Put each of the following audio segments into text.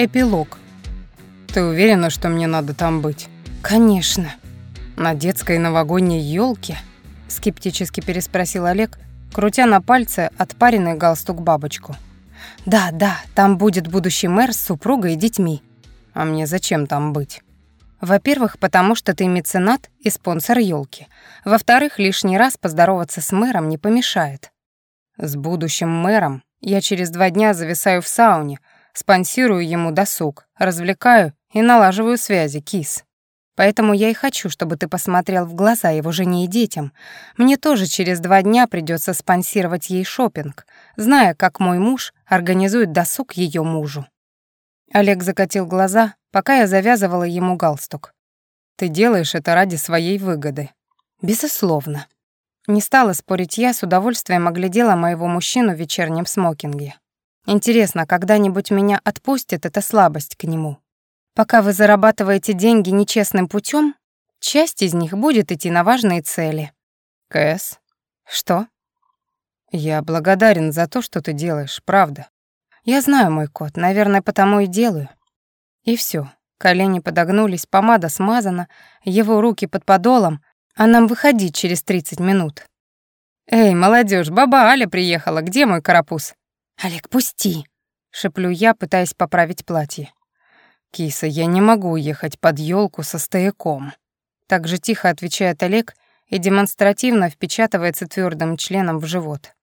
Эпилог. Ты уверена, что мне надо там быть? Конечно. На детской новогодней елке? скептически переспросил Олег, крутя на пальце отпаренный галстук бабочку. Да, да, там будет будущий мэр с супругой и детьми. А мне зачем там быть? Во-первых, потому что ты меценат и спонсор елки. Во-вторых, лишний раз поздороваться с мэром не помешает. С будущим мэром я через два дня зависаю в сауне, спонсирую ему досуг, развлекаю и налаживаю связи, кис. Поэтому я и хочу, чтобы ты посмотрел в глаза его жене и детям. Мне тоже через два дня придется спонсировать ей шопинг, зная, как мой муж организует досуг ее мужу. Олег закатил глаза, пока я завязывала ему галстук. Ты делаешь это ради своей выгоды. Безусловно. Не стала спорить я, с удовольствием оглядела моего мужчину в вечернем смокинге. Интересно, когда-нибудь меня отпустит эта слабость к нему? Пока вы зарабатываете деньги нечестным путем, часть из них будет идти на важные цели. Кэс? Что? Я благодарен за то, что ты делаешь, правда. Я знаю, мой кот, наверное, потому и делаю. И все. Колени подогнулись, помада смазана, его руки под подолом, а нам выходить через 30 минут. «Эй, молодежь, баба Аля приехала, где мой карапуз?» «Олег, пусти!» — шеплю я, пытаясь поправить платье. «Киса, я не могу уехать под елку со стояком». Так же тихо отвечает Олег и демонстративно впечатывается твердым членом в живот.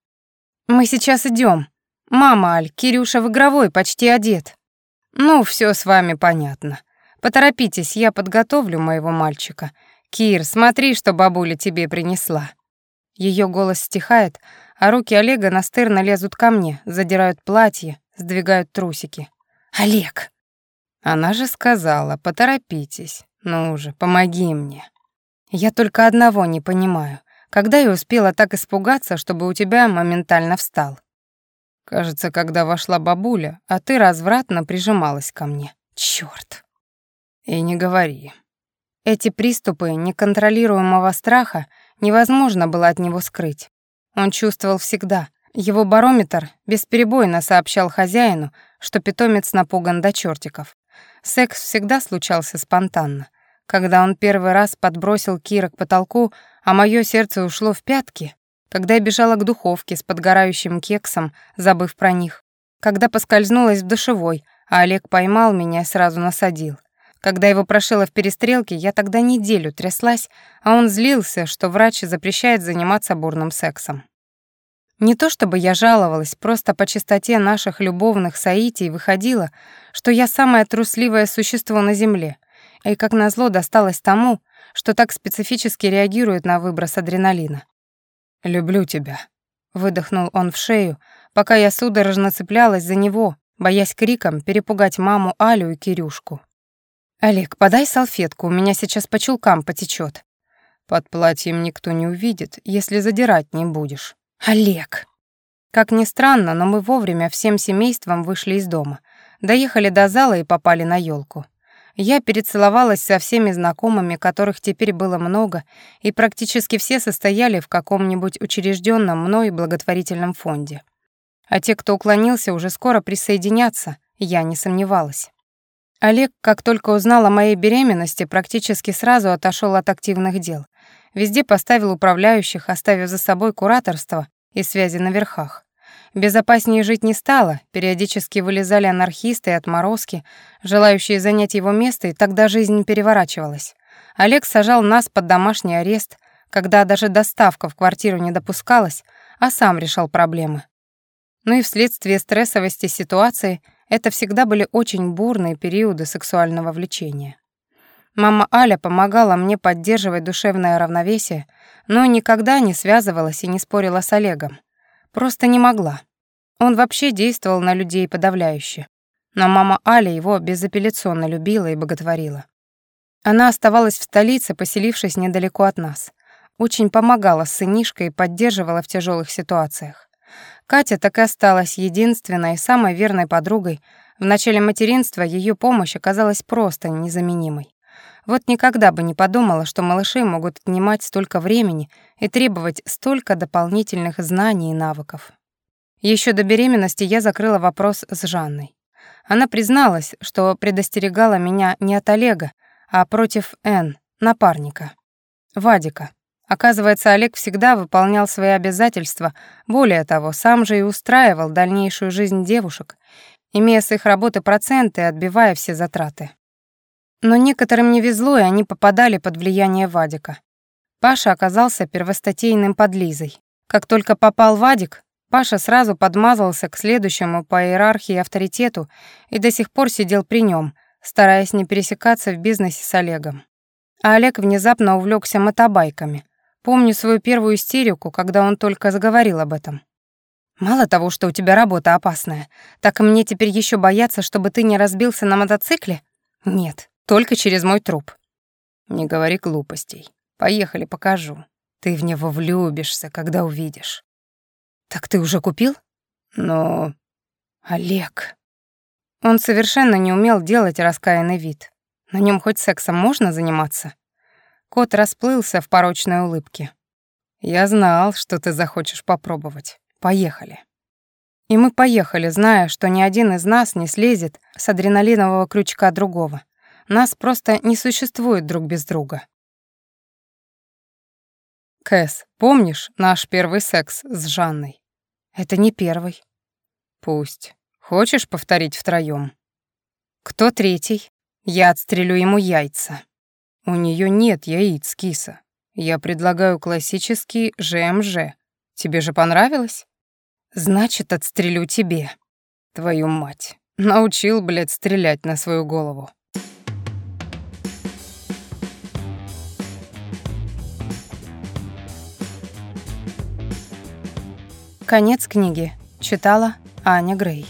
«Мы сейчас идем. Мама, Аль, Кирюша в игровой, почти одет». «Ну, все с вами понятно. Поторопитесь, я подготовлю моего мальчика. Кир, смотри, что бабуля тебе принесла». Ее голос стихает, а руки Олега настырно лезут ко мне, задирают платье, сдвигают трусики. «Олег!» Она же сказала, поторопитесь. Ну же, помоги мне. Я только одного не понимаю. Когда я успела так испугаться, чтобы у тебя моментально встал? Кажется, когда вошла бабуля, а ты развратно прижималась ко мне. Чёрт. И не говори. Эти приступы неконтролируемого страха невозможно было от него скрыть. Он чувствовал всегда. Его барометр бесперебойно сообщал хозяину, что питомец напуган до чертиков. Секс всегда случался спонтанно. Когда он первый раз подбросил Кира к потолку, а мое сердце ушло в пятки, когда я бежала к духовке с подгорающим кексом, забыв про них, когда поскользнулась в душевой, а Олег поймал меня и сразу насадил. Когда его прошило в перестрелке, я тогда неделю тряслась, а он злился, что врач запрещает заниматься бурным сексом. Не то чтобы я жаловалась, просто по чистоте наших любовных соитий выходило, что я самое трусливое существо на Земле, и как назло досталось тому, что так специфически реагирует на выброс адреналина. «Люблю тебя», — выдохнул он в шею, пока я судорожно цеплялась за него, боясь криком перепугать маму Алю и Кирюшку. «Олег, подай салфетку, у меня сейчас по чулкам потечет. «Под платьем никто не увидит, если задирать не будешь». «Олег!» Как ни странно, но мы вовремя всем семейством вышли из дома, доехали до зала и попали на елку. Я перецеловалась со всеми знакомыми, которых теперь было много, и практически все состояли в каком-нибудь учрежденном мной благотворительном фонде. А те, кто уклонился, уже скоро присоединятся, я не сомневалась. Олег, как только узнал о моей беременности, практически сразу отошел от активных дел. Везде поставил управляющих, оставив за собой кураторство и связи на верхах. Безопаснее жить не стало, периодически вылезали анархисты и отморозки, желающие занять его место, и тогда жизнь переворачивалась. Олег сажал нас под домашний арест, когда даже доставка в квартиру не допускалась, а сам решал проблемы. Ну и вследствие стрессовости ситуации это всегда были очень бурные периоды сексуального влечения. Мама Аля помогала мне поддерживать душевное равновесие, но никогда не связывалась и не спорила с Олегом. Просто не могла. Он вообще действовал на людей подавляюще. Но мама Аля его безапелляционно любила и боготворила. Она оставалась в столице, поселившись недалеко от нас. Очень помогала с сынишкой и поддерживала в тяжелых ситуациях. Катя так и осталась единственной и самой верной подругой. В начале материнства ее помощь оказалась просто незаменимой. Вот никогда бы не подумала, что малыши могут отнимать столько времени и требовать столько дополнительных знаний и навыков. Еще до беременности я закрыла вопрос с Жанной. Она призналась, что предостерегала меня не от Олега, а против Н, напарника, Вадика. Оказывается, Олег всегда выполнял свои обязательства, более того, сам же и устраивал дальнейшую жизнь девушек, имея с их работы проценты и отбивая все затраты. Но некоторым не везло, и они попадали под влияние Вадика. Паша оказался первостатейным подлизой. Как только попал Вадик, Паша сразу подмазался к следующему по иерархии авторитету и до сих пор сидел при нем, стараясь не пересекаться в бизнесе с Олегом. А Олег внезапно увлекся мотобайками — Помню свою первую истерику, когда он только заговорил об этом. Мало того, что у тебя работа опасная, так и мне теперь еще бояться, чтобы ты не разбился на мотоцикле? Нет, только через мой труп. Не говори глупостей. Поехали, покажу. Ты в него влюбишься, когда увидишь. Так ты уже купил? Но... Олег... Он совершенно не умел делать раскаянный вид. На нем хоть сексом можно заниматься? Кот расплылся в порочной улыбке. «Я знал, что ты захочешь попробовать. Поехали». И мы поехали, зная, что ни один из нас не слезет с адреналинового крючка другого. Нас просто не существует друг без друга. Кэс, помнишь наш первый секс с Жанной? Это не первый. Пусть. Хочешь повторить втроём? Кто третий? Я отстрелю ему яйца. У нее нет яиц, киса. Я предлагаю классический ЖМЖ. Тебе же понравилось? Значит, отстрелю тебе. Твою мать. Научил, блядь, стрелять на свою голову. Конец книги. Читала Аня Грей.